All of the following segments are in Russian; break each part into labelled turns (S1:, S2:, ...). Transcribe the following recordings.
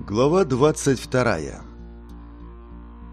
S1: Глава 22.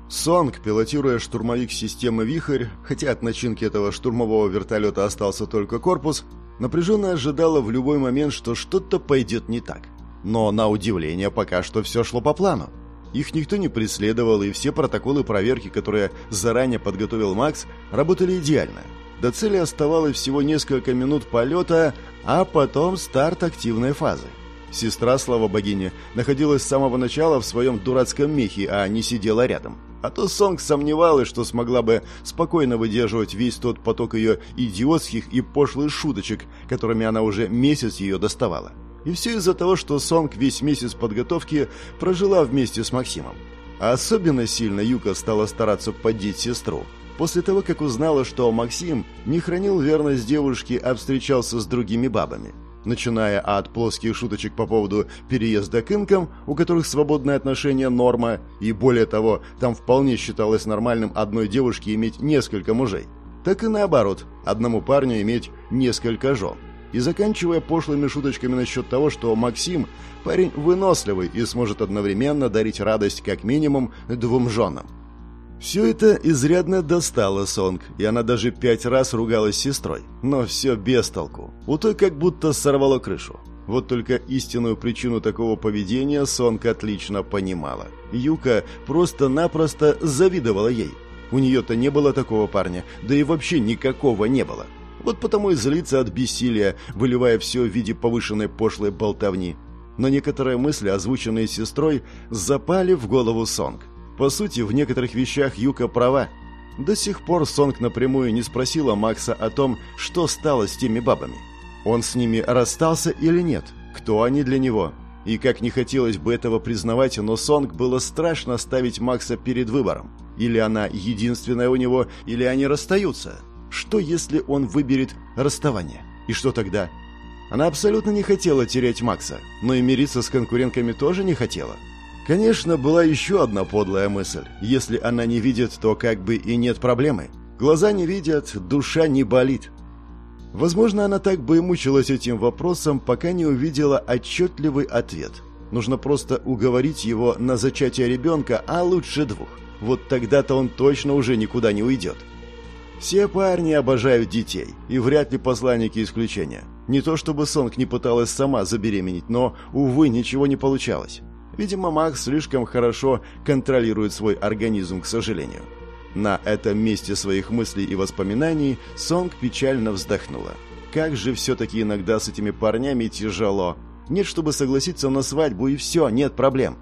S1: Сонг, пилотируя штурмовик системы «Вихрь», хотя от начинки этого штурмового вертолета остался только корпус, напряженно ожидала в любой момент, что что-то пойдет не так. Но, на удивление, пока что все шло по плану. Их никто не преследовал, и все протоколы проверки, которые заранее подготовил Макс, работали идеально. До цели оставалось всего несколько минут полета, а потом старт активной фазы. Сестра, слава богине, находилась с самого начала в своем дурацком мехе, а не сидела рядом. А то Сонг сомневалась, что смогла бы спокойно выдерживать весь тот поток ее идиотских и пошлых шуточек, которыми она уже месяц ее доставала. И все из-за того, что Сонг весь месяц подготовки прожила вместе с Максимом. А особенно сильно Юка стала стараться поддеть сестру. После того, как узнала, что Максим не хранил верность девушке, а встречался с другими бабами начиная от плоских шуточек по поводу переезда к инкам, у которых свободное отношение норма, и более того, там вполне считалось нормальным одной девушке иметь несколько мужей, так и наоборот, одному парню иметь несколько жен. И заканчивая пошлыми шуточками насчет того, что Максим парень выносливый и сможет одновременно дарить радость как минимум двум женам. Все это изрядно достало Сонг, и она даже пять раз ругалась с сестрой. Но все без толку. У той как будто сорвало крышу. Вот только истинную причину такого поведения Сонг отлично понимала. Юка просто-напросто завидовала ей. У нее-то не было такого парня, да и вообще никакого не было. Вот потому и злится от бессилия, выливая все в виде повышенной пошлой болтовни. Но некоторые мысли, озвученные сестрой, запали в голову Сонг. По сути, в некоторых вещах Юка права. До сих пор Сонг напрямую не спросила Макса о том, что стало с теми бабами. Он с ними расстался или нет? Кто они для него? И как не хотелось бы этого признавать, но Сонг было страшно ставить Макса перед выбором. Или она единственная у него, или они расстаются. Что если он выберет расставание? И что тогда? Она абсолютно не хотела терять Макса, но и мириться с конкурентками тоже не хотела. Конечно, была еще одна подлая мысль. Если она не видит, то как бы и нет проблемы. Глаза не видят, душа не болит. Возможно, она так бы и мучилась этим вопросом, пока не увидела отчетливый ответ. Нужно просто уговорить его на зачатие ребенка, а лучше двух. Вот тогда-то он точно уже никуда не уйдет. Все парни обожают детей, и вряд ли посланники исключения. Не то чтобы Сонг не пыталась сама забеременеть, но, увы, ничего не получалось. Видимо, Макс слишком хорошо контролирует свой организм, к сожалению. На этом месте своих мыслей и воспоминаний Сонг печально вздохнула. Как же все-таки иногда с этими парнями тяжело. Нет, чтобы согласиться на свадьбу, и все, нет проблем.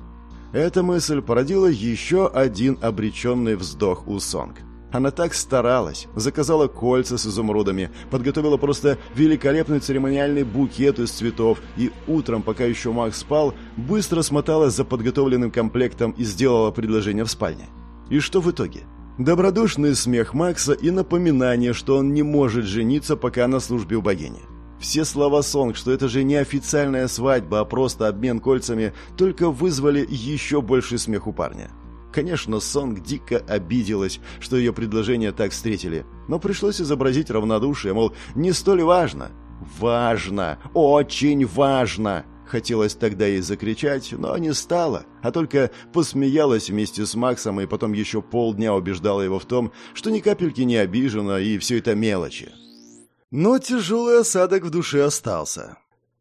S1: Эта мысль породила еще один обреченный вздох у Сонг. Она так старалась, заказала кольца с изумрудами, подготовила просто великолепный церемониальный букет из цветов и утром, пока еще Макс спал, быстро смоталась за подготовленным комплектом и сделала предложение в спальне. И что в итоге? Добродушный смех Макса и напоминание, что он не может жениться, пока на службе у богини. Все слова Сонг, что это же не официальная свадьба, а просто обмен кольцами, только вызвали еще больше смех у парня. Конечно, Сонг дико обиделась, что ее предложение так встретили, но пришлось изобразить равнодушие, мол, не столь важно. «Важно! Очень важно!» Хотелось тогда ей закричать, но не стало, а только посмеялась вместе с Максом и потом еще полдня убеждала его в том, что ни капельки не обижена и все это мелочи. Но тяжелый осадок в душе остался.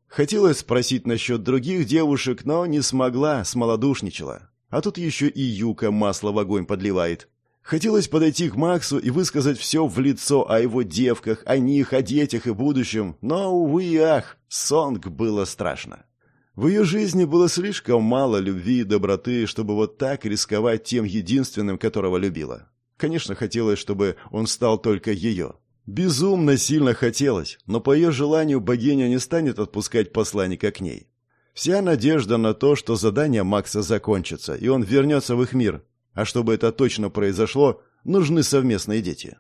S1: Хотелось спросить насчет других девушек, но не смогла, смолодушничала. А тут еще и Юка масло в огонь подливает. Хотелось подойти к Максу и высказать все в лицо о его девках, о них, о детях и будущем, но, увы и ах, Сонг было страшно. В ее жизни было слишком мало любви и доброты, чтобы вот так рисковать тем единственным, которого любила. Конечно, хотелось, чтобы он стал только ее. Безумно сильно хотелось, но по ее желанию богиня не станет отпускать посланника к ней. Вся надежда на то, что задание Макса закончится, и он вернется в их мир. А чтобы это точно произошло, нужны совместные дети.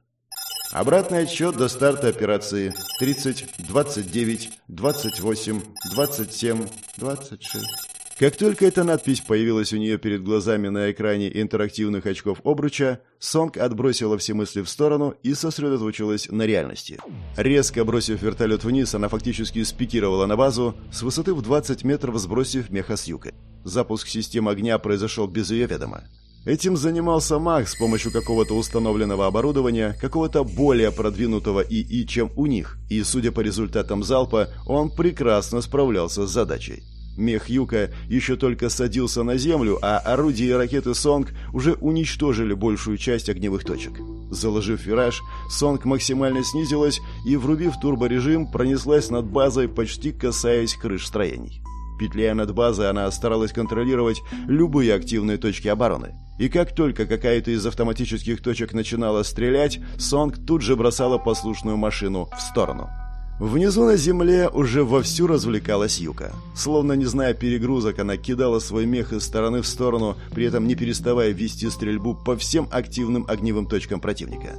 S1: Обратный отсчет до старта операции. 30, 29, 28, 27, 26. Как только эта надпись появилась у нее перед глазами на экране интерактивных очков обруча, Сонг отбросила все мысли в сторону и сосредоточилась на реальности. Резко бросив вертолет вниз, она фактически спикировала на базу, с высоты в 20 метров сбросив меха с юкой. Запуск систем огня произошел без ее ведома. Этим занимался Макс с помощью какого-то установленного оборудования, какого-то более продвинутого ИИ, чем у них, и, судя по результатам залпа, он прекрасно справлялся с задачей. Мех Юка еще только садился на землю, а орудия и ракеты Сонг уже уничтожили большую часть огневых точек. Заложив вираж, Сонг максимально снизилась и, врубив турборежим, пронеслась над базой, почти касаясь крыш строений. Петляя над базой, она старалась контролировать любые активные точки обороны. И как только какая-то из автоматических точек начинала стрелять, Сонг тут же бросала послушную машину в сторону. Внизу на земле уже вовсю развлекалась Юка. Словно не зная перегрузок, она кидала свой мех из стороны в сторону, при этом не переставая вести стрельбу по всем активным огневым точкам противника.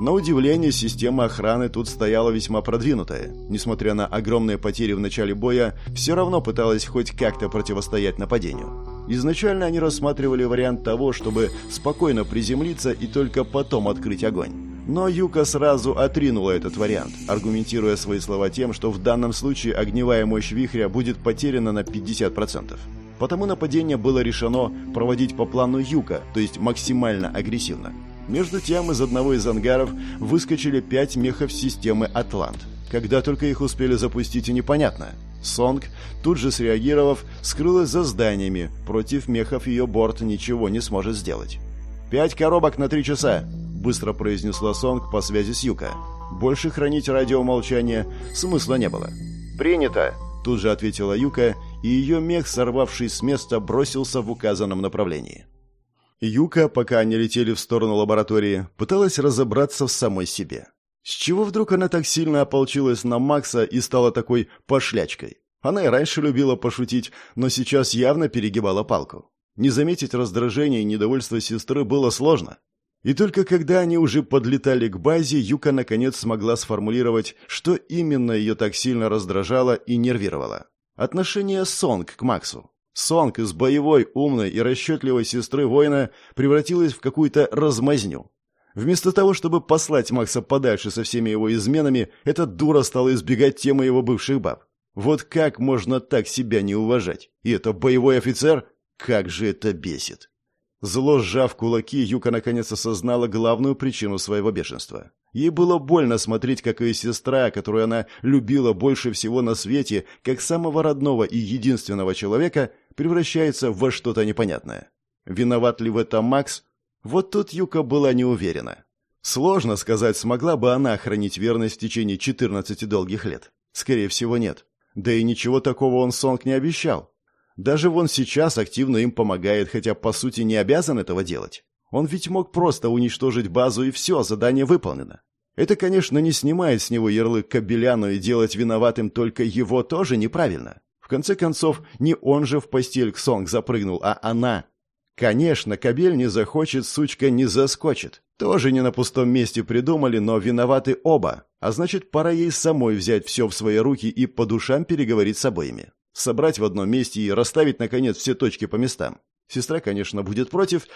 S1: На удивление, система охраны тут стояла весьма продвинутая. Несмотря на огромные потери в начале боя, все равно пыталась хоть как-то противостоять нападению. Изначально они рассматривали вариант того, чтобы спокойно приземлиться и только потом открыть огонь. Но Юка сразу отринула этот вариант, аргументируя свои слова тем, что в данном случае огневая мощь вихря будет потеряна на 50%. Потому нападение было решено проводить по плану Юка, то есть максимально агрессивно. Между тем из одного из ангаров выскочили пять мехов системы «Атлант». Когда только их успели запустить и непонятно. Сонг, тут же среагировав, скрылась за зданиями. Против мехов ее борт ничего не сможет сделать. «Пять коробок на три часа!» Быстро произнесла Сонг по связи с Юка. Больше хранить радиомолчание смысла не было.
S2: «Принято!»
S1: Тут же ответила Юка, и ее мех, сорвавшись с места, бросился в указанном направлении. Юка, пока они летели в сторону лаборатории, пыталась разобраться в самой себе. С чего вдруг она так сильно ополчилась на Макса и стала такой пошлячкой? Она и раньше любила пошутить, но сейчас явно перегибала палку. Не заметить раздражение и недовольство сестры было сложно. И только когда они уже подлетали к базе, Юка наконец смогла сформулировать, что именно ее так сильно раздражало и нервировало. Отношение Сонг к Максу. Сонг из боевой, умной и расчетливой сестры воина превратилась в какую-то размазню. Вместо того, чтобы послать Макса подальше со всеми его изменами, эта дура стала избегать темы его бывших баб. Вот как можно так себя не уважать? И это боевой офицер? Как же это бесит! Зло сжав кулаки, Юка наконец осознала главную причину своего бешенства. Ей было больно смотреть, как ее сестра, которую она любила больше всего на свете, как самого родного и единственного человека, превращается во что-то непонятное. Виноват ли в этом Макс? Вот тут Юка была не уверена. Сложно сказать, смогла бы она хранить верность в течение 14 долгих лет. Скорее всего, нет. Да и ничего такого он Сонг не обещал. Даже вон сейчас активно им помогает, хотя по сути не обязан этого делать. Он ведь мог просто уничтожить базу и все, задание выполнено. Это, конечно, не снимает с него ярлык Кабеляну и делать виноватым только его тоже неправильно. В конце концов, не он же в постель к Сонг запрыгнул, а она. Конечно, Кабель не захочет, сучка не заскочит. Тоже не на пустом месте придумали, но виноваты оба. А значит, пора ей самой взять все в свои руки и по душам переговорить с обоими собрать в одном месте и расставить, наконец, все точки по местам. Сестра, конечно, будет против,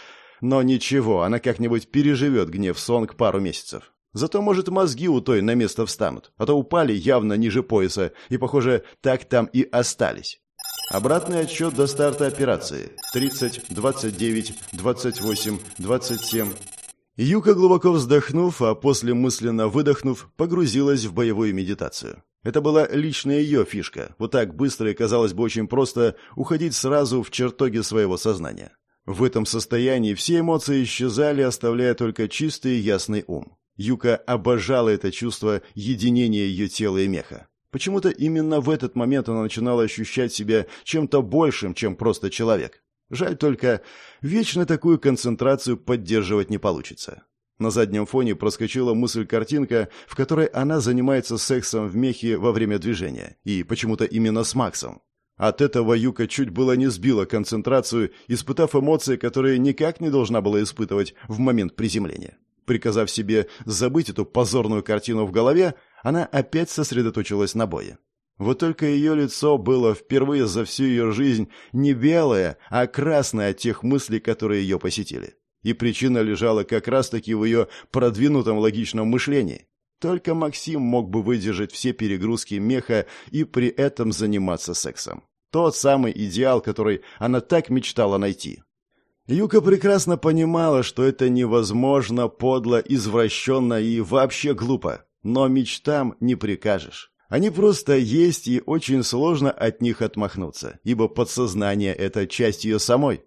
S1: но ничего, она как-нибудь переживет гнев Сонг пару месяцев. Зато, может, мозги у той на место встанут, а то упали явно ниже пояса и, похоже, так там и остались. Обратный отсчет до старта операции. 30, 29, 28, 27. Юка, глубоко вздохнув, а после мысленно выдохнув, погрузилась в боевую медитацию. Это была личная ее фишка. Вот так быстро и, казалось бы, очень просто уходить сразу в чертоги своего сознания. В этом состоянии все эмоции исчезали, оставляя только чистый и ясный ум. Юка обожала это чувство единения ее тела и меха. Почему-то именно в этот момент она начинала ощущать себя чем-то большим, чем просто человек. Жаль только, вечно такую концентрацию поддерживать не получится. На заднем фоне проскочила мысль-картинка, в которой она занимается сексом в мехе во время движения, и почему-то именно с Максом. От этого Юка чуть было не сбила концентрацию, испытав эмоции, которые никак не должна была испытывать в момент приземления. Приказав себе забыть эту позорную картину в голове, она опять сосредоточилась на бое. Вот только ее лицо было впервые за всю ее жизнь не белое, а красное от тех мыслей, которые ее посетили. И причина лежала как раз-таки в ее продвинутом логичном мышлении. Только Максим мог бы выдержать все перегрузки меха и при этом заниматься сексом. тот самый идеал, который она так мечтала найти. Юка прекрасно понимала, что это невозможно, подло, извращенно и вообще глупо, но мечтам не прикажешь. Они просто есть, и очень сложно от них отмахнуться, ибо подсознание — это часть ее самой.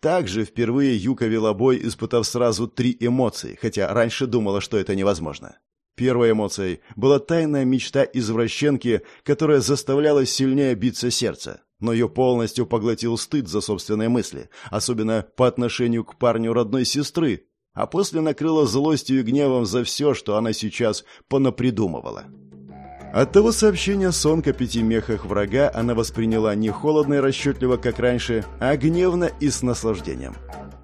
S1: Также впервые Юка вела бой, испытав сразу три эмоции, хотя раньше думала, что это невозможно. Первой эмоцией была тайная мечта извращенки, которая заставляла сильнее биться сердце, но ее полностью поглотил стыд за собственные мысли, особенно по отношению к парню родной сестры, а после накрыла злостью и гневом за все, что она сейчас понапридумывала. От того сообщения Сонг о пяти мехах врага она восприняла не холодно и расчетливо, как раньше, а гневно и с наслаждением.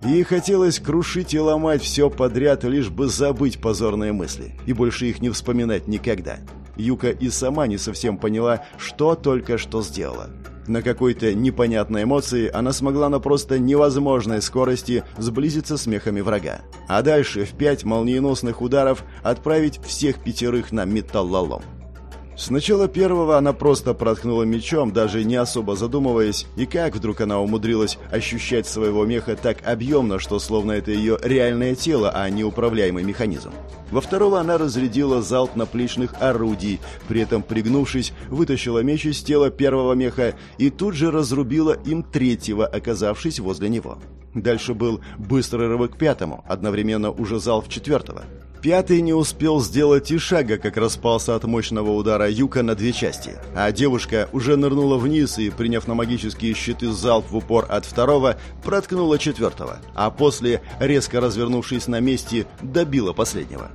S1: Ей хотелось крушить и ломать все подряд, лишь бы забыть позорные мысли, и больше их не вспоминать никогда. Юка и сама не совсем поняла, что только что сделала. На какой-то непонятной эмоции она смогла на просто невозможной скорости сблизиться с мехами врага. А дальше в пять молниеносных ударов отправить всех пятерых на металлолом. Сначала первого она просто проткнула мечом, даже не особо задумываясь, и как вдруг она умудрилась ощущать своего меха так объемно, что словно это ее реальное тело, а не управляемый механизм. Во второго она разрядила залп наплечных орудий, при этом пригнувшись, вытащила меч из тела первого меха и тут же разрубила им третьего, оказавшись возле него. Дальше был быстрый рывок к пятому, одновременно уже залп четвертого. Пятый не успел сделать и шага, как распался от мощного удара Юка на две части, а девушка уже нырнула вниз и, приняв на магические щиты залп в упор от второго, проткнула четвертого, а после, резко развернувшись на месте, добила последнего.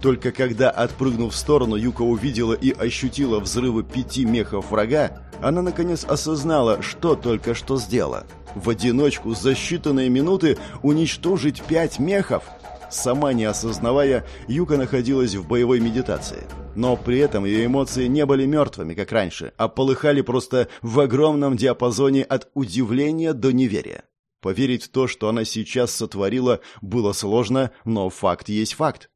S1: Только когда, отпрыгнув в сторону, Юка увидела и ощутила взрывы пяти мехов врага, она наконец осознала, что только что сделала. В одиночку за считанные минуты уничтожить пять мехов – Сама не осознавая, Юка находилась в боевой медитации. Но при этом ее эмоции не были мертвыми, как раньше, а полыхали просто в огромном диапазоне от удивления до неверия. Поверить в то, что она сейчас сотворила, было сложно, но факт есть факт.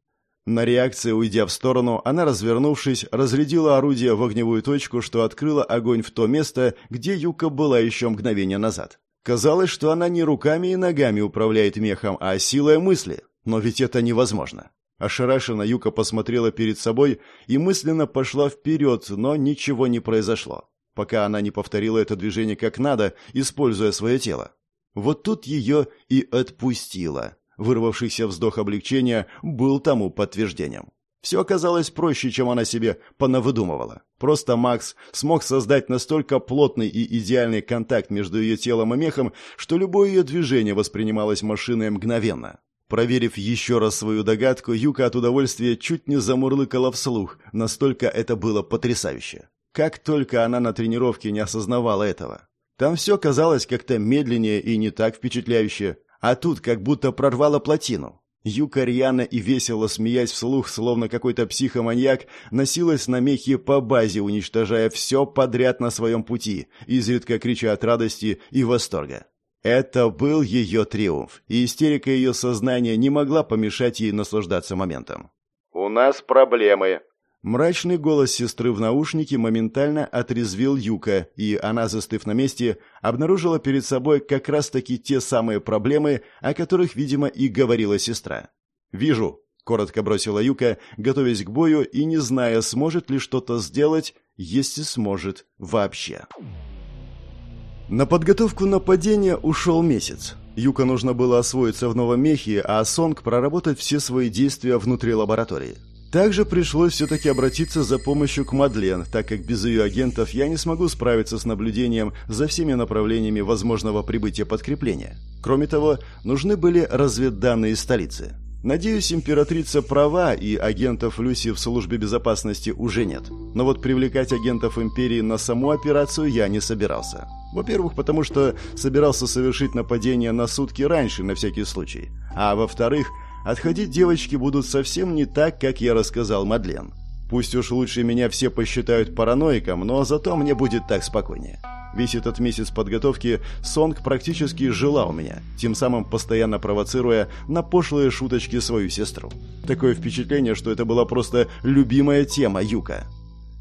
S1: На реакции, уйдя в сторону, она, развернувшись, разрядила орудие в огневую точку, что открыла огонь в то место, где Юка была еще мгновение назад. Казалось, что она не руками и ногами управляет мехом, а силой мысли. Но ведь это невозможно. Ошарашенно Юка посмотрела перед собой и мысленно пошла вперед, но ничего не произошло, пока она не повторила это движение как надо, используя свое тело. Вот тут ее и отпустило. Вырвавшийся вздох облегчения был тому подтверждением. Все оказалось проще, чем она себе понавыдумывала. Просто Макс смог создать настолько плотный и идеальный контакт между ее телом и мехом, что любое ее движение воспринималось машиной мгновенно. Проверив еще раз свою догадку, Юка от удовольствия чуть не замурлыкала вслух, настолько это было потрясающе. Как только она на тренировке не осознавала этого. Там все казалось как-то медленнее и не так впечатляюще, а тут как будто прорвало плотину. Юка рьяно и весело смеясь вслух, словно какой-то психоманьяк, носилась на мехе по базе, уничтожая все подряд на своем пути, изредка крича от радости и восторга. Это был ее триумф, и истерика ее сознания не могла помешать ей наслаждаться моментом.
S2: «У нас проблемы»,
S1: Мрачный голос сестры в наушнике моментально отрезвил Юка, и она, застыв на месте, обнаружила перед собой как раз-таки те самые проблемы, о которых, видимо, и говорила сестра. «Вижу», — коротко бросила Юка, готовясь к бою и не зная, сможет ли что-то сделать, если сможет вообще. На подготовку нападения ушел месяц. Юка нужно было освоиться в новом мехе, а Сонг проработать все свои действия внутри лаборатории. Также пришлось все-таки обратиться за помощью к Мадлен, так как без ее агентов я не смогу справиться с наблюдением за всеми направлениями возможного прибытия подкрепления. Кроме того, нужны были разведданные столицы. Надеюсь, императрица права, и агентов Люси в службе безопасности уже нет. Но вот привлекать агентов империи на саму операцию я не собирался. Во-первых, потому что собирался совершить нападение на сутки раньше, на всякий случай. А во-вторых, отходить девочки будут совсем не так, как я рассказал Мадлен. Пусть уж лучше меня все посчитают параноиком, но зато мне будет так спокойнее. Весь этот месяц подготовки Сонг практически жила у меня, тем самым постоянно провоцируя на пошлые шуточки свою сестру. Такое впечатление, что это была просто любимая тема Юка.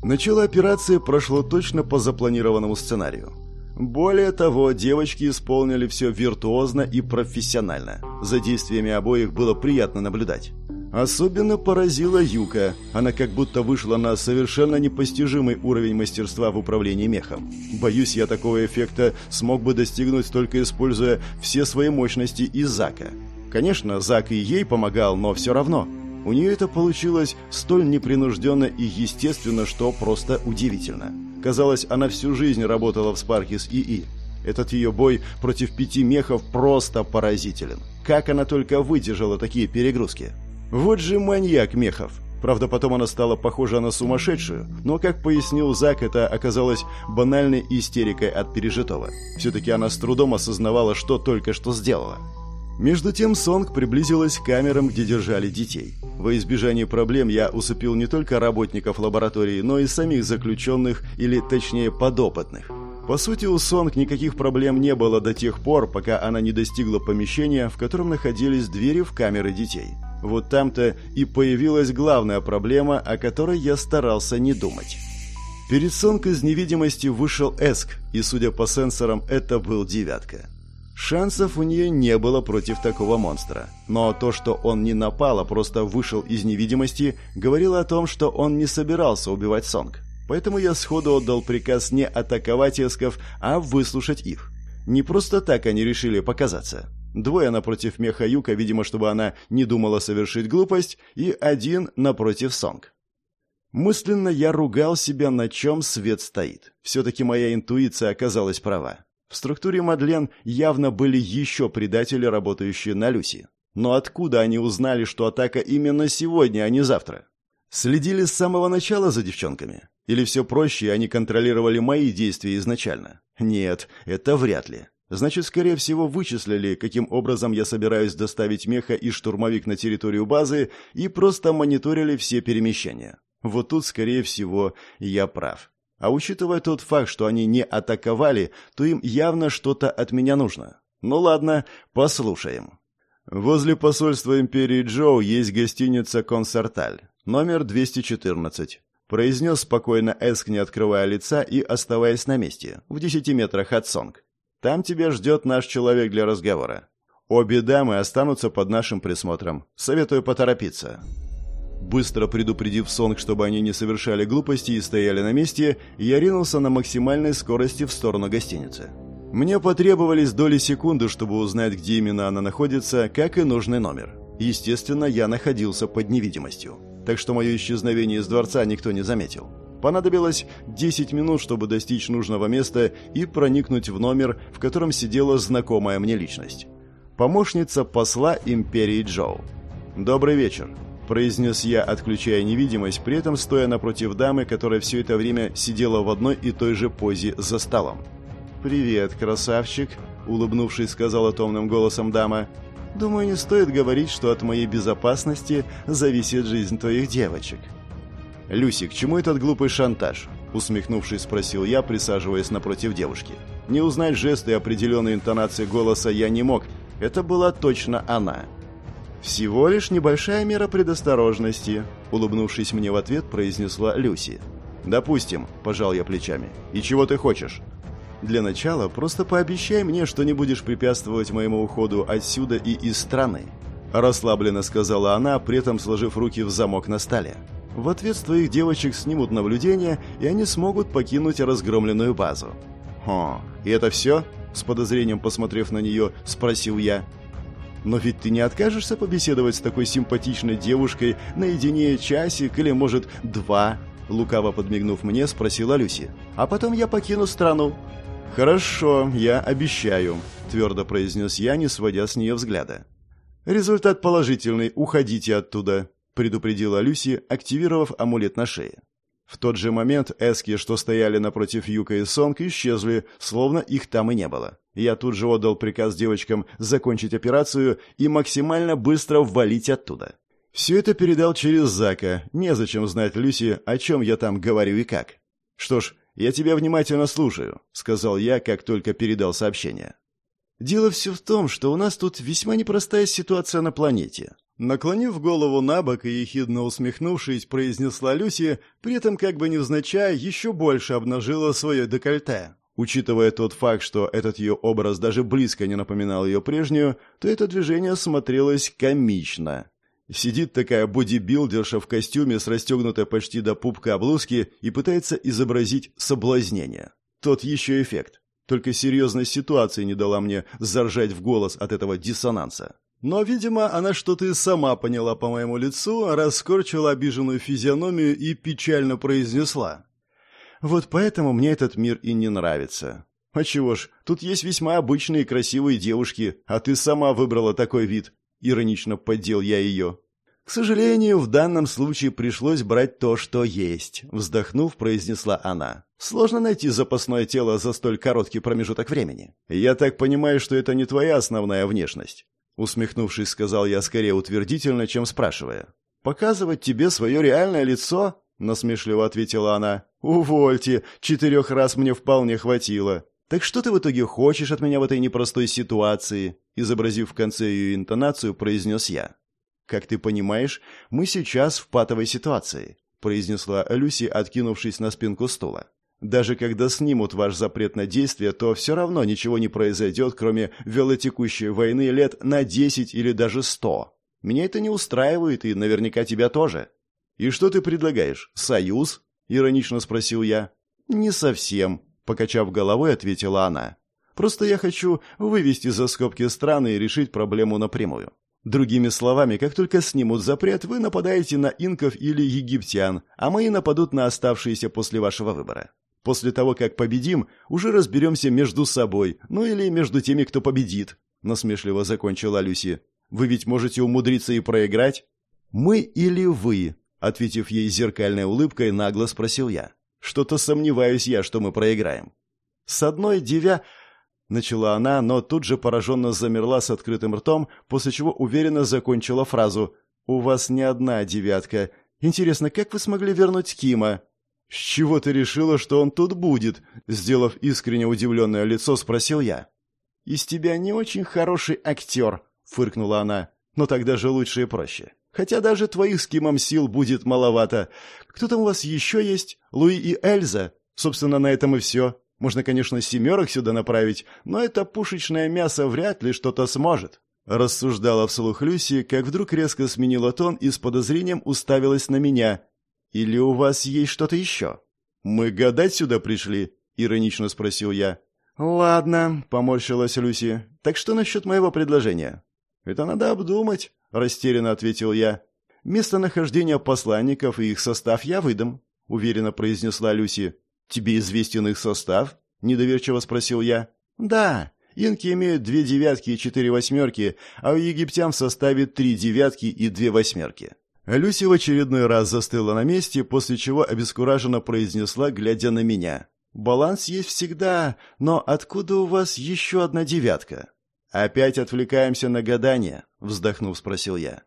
S1: Начало операции прошло точно по запланированному сценарию. Более того, девочки исполнили все виртуозно и профессионально. За действиями обоих было приятно наблюдать. Особенно поразила Юка. Она как будто вышла на совершенно непостижимый уровень мастерства в управлении мехом. Боюсь, я такого эффекта смог бы достигнуть только используя все свои мощности из Зака. Конечно, Зак и ей помогал, но все равно. У нее это получилось столь непринужденно и естественно, что просто удивительно. Казалось, она всю жизнь работала в спарке с ИИ. Этот ее бой против пяти мехов просто поразителен. Как она только выдержала такие перегрузки? Вот же маньяк мехов. Правда, потом она стала похожа на сумасшедшую, но, как пояснил Зак, это оказалось банальной истерикой от пережитого. Все-таки она с трудом осознавала, что только что сделала. Между тем Сонг приблизилась к камерам, где держали детей. Во избежание проблем я усыпил не только работников лаборатории, но и самих заключенных, или точнее подопытных. По сути, у Сонг никаких проблем не было до тех пор, пока она не достигла помещения, в котором находились двери в камеры детей. Вот там-то и появилась главная проблема, о которой я старался не думать. Перед Сонг из невидимости вышел Эск, и, судя по сенсорам, это был девятка. Шансов у нее не было против такого монстра. Но то, что он не напал, а просто вышел из невидимости, говорило о том, что он не собирался убивать Сонг. Поэтому я сходу отдал приказ не атаковать Эсков, а выслушать их. Не просто так они решили показаться. Двое напротив меха Юка, видимо, чтобы она не думала совершить глупость, и один напротив Сонг. Мысленно я ругал себя, на чем свет стоит. Все-таки моя интуиция оказалась права. В структуре Мадлен явно были еще предатели, работающие на Люси. Но откуда они узнали, что атака именно сегодня, а не завтра? Следили с самого начала за девчонками? Или все проще, они контролировали мои действия изначально? Нет, это вряд ли. Значит, скорее всего, вычислили, каким образом я собираюсь доставить меха и штурмовик на территорию базы и просто мониторили все перемещения. Вот тут, скорее всего, я прав. А учитывая тот факт, что они не атаковали, то им явно что-то от меня нужно. Ну ладно, послушаем. Возле посольства Империи Джоу есть гостиница «Консерталь», номер 214. Произнес спокойно Эск, не открывая лица и оставаясь на месте, в десяти метрах от Сонг. Там тебя ждет наш человек для разговора. Обе дамы останутся под нашим присмотром. Советую поторопиться». Быстро предупредив Сонг, чтобы они не совершали глупости и стояли на месте, я ринулся на максимальной скорости в сторону гостиницы. Мне потребовались доли секунды, чтобы узнать, где именно она находится, как и нужный номер. Естественно, я находился под невидимостью. Так что мое исчезновение из дворца никто не заметил. Понадобилось 10 минут, чтобы достичь нужного места и проникнуть в номер, в котором сидела знакомая мне личность. Помощница посла Империи Джоу. «Добрый вечер», – произнес я, отключая невидимость, при этом стоя напротив дамы, которая все это время сидела в одной и той же позе за столом. «Привет, красавчик», – улыбнувшись, сказала томным голосом дама. «Думаю, не стоит говорить, что от моей безопасности зависит жизнь твоих девочек». «Люси, к чему этот глупый шантаж?» Усмехнувшись, спросил я, присаживаясь напротив девушки. Не узнать жесты и определенные интонации голоса я не мог. Это была точно она. «Всего лишь небольшая мера предосторожности», — улыбнувшись мне в ответ, произнесла Люси. «Допустим», — пожал я плечами. «И чего ты хочешь?» «Для начала просто пообещай мне, что не будешь препятствовать моему уходу отсюда и из страны», — расслабленно сказала она, при этом сложив руки в замок на столе. В ответ с твоих девочек снимут наблюдение, и они смогут покинуть разгромленную базу». «Хо, и это все?» — с подозрением посмотрев на нее, спросил я. «Но ведь ты не откажешься побеседовать с такой симпатичной девушкой наедине часик или, может, два?» Лукаво подмигнув мне, спросила Люси. «А потом я покину страну». «Хорошо, я обещаю», — твердо произнес я, не сводя с нее взгляда. «Результат положительный, уходите оттуда», — предупредила Люси, активировав амулет на шее. В тот же момент эски, что стояли напротив Юка и Сонг, исчезли, словно их там и не было. Я тут же отдал приказ девочкам закончить операцию и максимально быстро ввалить оттуда. Все это передал через Зака, незачем знать Люси, о чем я там говорю и как. «Что ж, я тебя внимательно слушаю», — сказал я, как только передал сообщение. «Дело все в том, что у нас тут весьма непростая ситуация на планете. Наклонив голову на бок и ехидно усмехнувшись, произнесла Люси, при этом как бы невзначай еще больше обнажила свое декольте. Учитывая тот факт, что этот ее образ даже близко не напоминал ее прежнюю, то это движение смотрелось комично. Сидит такая бодибилдерша в костюме с расстегнутой почти до пупка блузки и пытается изобразить соблазнение. Тот еще эффект. Только серьезность ситуации не дала мне заржать в голос от этого диссонанса. Но, видимо, она что-то и сама поняла по моему лицу, раскорчила обиженную физиономию и печально произнесла. «Вот поэтому мне этот мир и не нравится. А чего ж, тут есть весьма обычные красивые девушки, а ты сама выбрала такой вид». Иронично поддел я ее. «К сожалению, в данном случае пришлось брать то, что есть», — вздохнув, произнесла она. «Сложно найти запасное тело за столь короткий промежуток времени. Я так понимаю, что это не твоя основная внешность. Усмехнувшись, сказал я скорее утвердительно, чем спрашивая. «Показывать тебе свое реальное лицо?» — насмешливо ответила она. «Увольте, четырех раз мне вполне хватило. Так что ты в итоге хочешь от меня в этой непростой ситуации?» Изобразив в конце ее интонацию, произнес я. «Как ты понимаешь, мы сейчас в патовой ситуации», — произнесла Люси, откинувшись на спинку стула. Даже когда снимут ваш запрет на действие, то все равно ничего не произойдет, кроме велотекущей войны лет на 10 или даже 100. Меня это не устраивает, и наверняка тебя тоже. И что ты предлагаешь? Союз? Иронично спросил я. Не совсем, покачав головой, ответила она. Просто я хочу вывести за скобки страны и решить проблему напрямую. Другими словами, как только снимут запрет, вы нападаете на инков или египтян, а мои нападут на оставшиеся после вашего выбора. После того, как победим, уже разберемся между собой, ну или между теми, кто победит», — насмешливо закончила Люси. «Вы ведь можете умудриться и проиграть?» «Мы или вы?» — ответив ей зеркальной улыбкой, нагло спросил я. «Что-то сомневаюсь я, что мы проиграем». «С одной девя...» — начала она, но тут же пораженно замерла с открытым ртом, после чего уверенно закончила фразу. «У вас не одна девятка. Интересно, как вы смогли вернуть Кима?» «С чего ты решила, что он тут будет?» Сделав искренне удивленное лицо, спросил я. «Из тебя не очень хороший актер», — фыркнула она. «Но тогда же лучше и проще. Хотя даже твоих с Кимом сил будет маловато. Кто там у вас еще есть? Луи и Эльза? Собственно, на этом и все. Можно, конечно, семерок сюда направить, но это пушечное мясо вряд ли что-то сможет». Рассуждала вслух Люси, как вдруг резко сменила тон и с подозрением уставилась на меня, или у вас есть что-то еще?» «Мы гадать сюда пришли?» — иронично спросил я. «Ладно», — поморщилась Люси. «Так что насчет моего предложения?» «Это надо обдумать», — растерянно ответил я. «Местонахождение посланников и их состав я выдам», — уверенно произнесла Люси. «Тебе известен их состав?» — недоверчиво спросил я. «Да, инки имеют две девятки и четыре восьмерки, а у египтян в составе три девятки и две восьмерки. Люси в очередной раз застыла на месте, после чего обескураженно произнесла, глядя на меня. «Баланс есть всегда, но откуда у вас еще одна девятка?» «Опять отвлекаемся на гадание», — вздохнув, спросил я.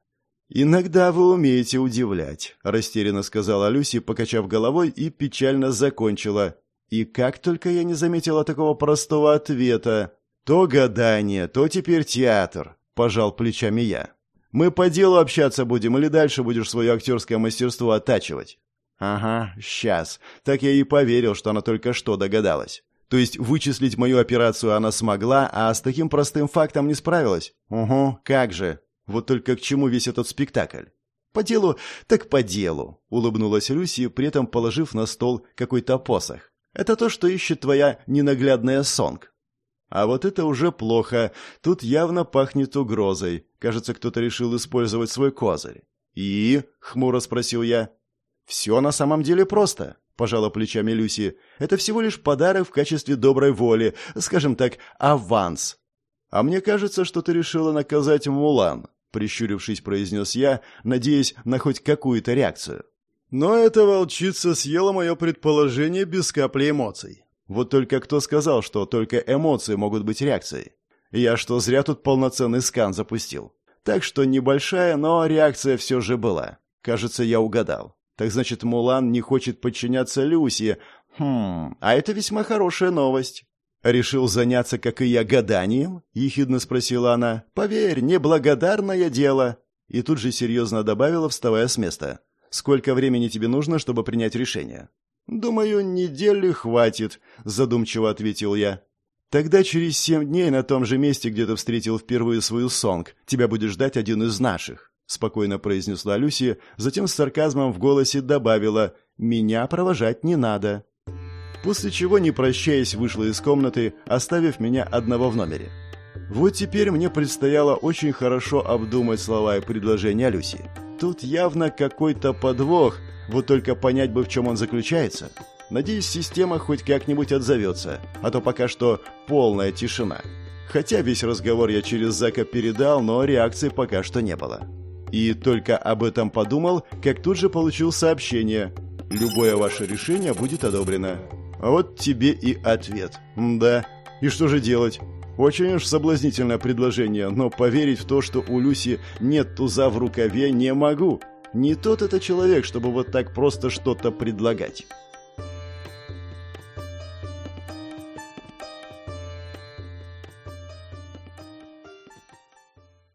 S1: «Иногда вы умеете удивлять», — растерянно сказала Люси, покачав головой и печально закончила. «И как только я не заметила такого простого ответа. То гадание, то теперь театр», — пожал плечами я. Мы по делу общаться будем или дальше будешь свое актерское мастерство оттачивать?» «Ага, сейчас. Так я и поверил, что она только что догадалась. То есть вычислить мою операцию она смогла, а с таким простым фактом не справилась? Угу, как же. Вот только к чему весь этот спектакль?» «По делу, так по делу», — улыбнулась Люси, при этом положив на стол какой-то посох. «Это то, что ищет твоя ненаглядная Сонг. А вот это уже плохо. Тут явно пахнет угрозой. Кажется, кто-то решил использовать свой козырь. «И?» — хмуро спросил я. «Все на самом деле просто», — пожала плечами Люси. «Это всего лишь подарок в качестве доброй воли, скажем так, аванс». «А мне кажется, что ты решила наказать Мулан», — прищурившись, произнес я, надеясь на хоть какую-то реакцию. Но эта волчица съела мое предположение без капли эмоций. Вот только кто сказал, что только эмоции могут быть реакцией? Я что, зря тут полноценный скан запустил? Так что небольшая, но реакция все же была. Кажется, я угадал. Так значит, Мулан не хочет подчиняться Люси. Хм, а это весьма хорошая новость. «Решил заняться, как и я, гаданием?» — ехидно спросила она. «Поверь, неблагодарное дело». И тут же серьезно добавила, вставая с места. «Сколько времени тебе нужно, чтобы принять решение?» «Думаю, недели хватит», — задумчиво ответил я. «Тогда через семь дней на том же месте, где ты встретил впервые свою сонг, тебя будет ждать один из наших», — спокойно произнесла Люси, затем с сарказмом в голосе добавила «Меня провожать не надо». После чего, не прощаясь, вышла из комнаты, оставив меня одного в номере. Вот теперь мне предстояло очень хорошо обдумать слова и предложения Люси. Тут явно какой-то подвох, вот только понять бы, в чем он заключается. Надеюсь, система хоть как-нибудь отзовется, а то пока что полная тишина. Хотя весь разговор я через Зака передал, но реакции пока что не было. И только об этом подумал, как тут же получил сообщение. «Любое ваше решение будет одобрено». Вот тебе и ответ. Да. И что же делать? Очень уж соблазнительное предложение, но поверить в то, что у Люси нет туза в рукаве, не могу. Не тот это человек, чтобы вот так просто что-то предлагать.